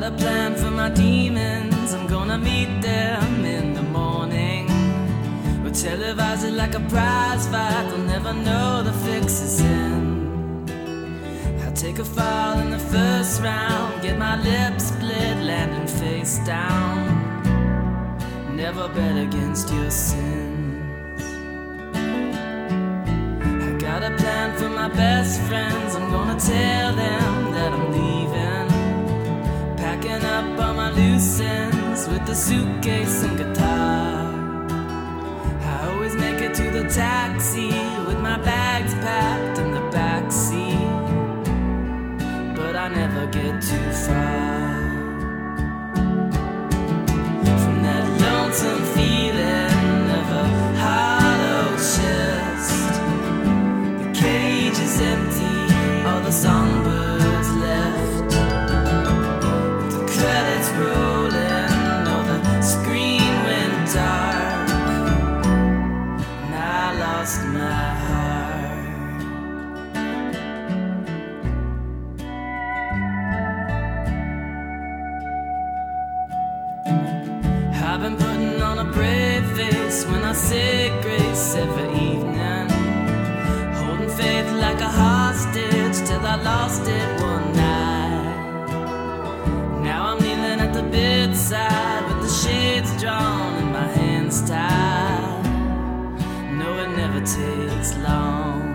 got a plan for my demons. I'm gonna meet them in the morning. We'll televise it like a prize fight. They'll never know the fix is in. I'll take a fall in the first round. Get my lips split, landing face down. Never bet against your sins. I got a plan for my best friends. I'm gonna tell them ends with the suitcase and guitar. I always make it to the taxi with my bags packed in the back seat. But I never get too far. I've been putting on a brave face when I say grace every evening. Holding faith like a hostage till I lost it one night. Now I'm kneeling at the bedside with the shades drawn and my hands tied. No, it never takes long.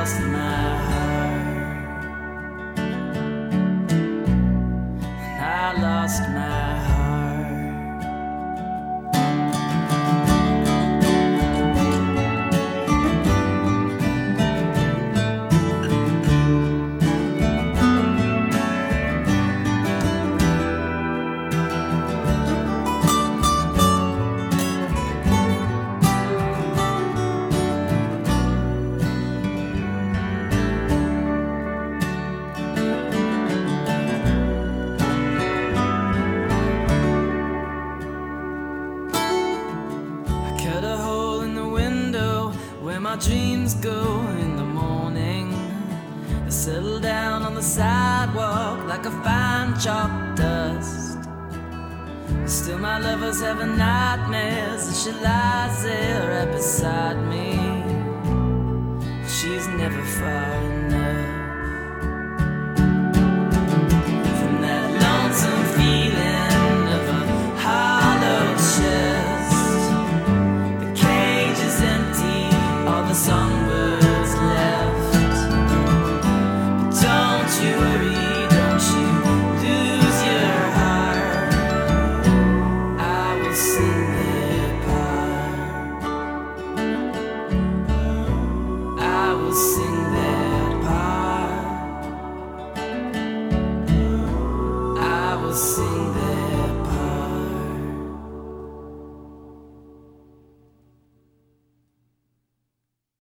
Lost my dreams go in the morning. I settle down on the sidewalk like a fine chalk dust. Still, my lover's having nightmares and she lies there right beside me. She's never far sing their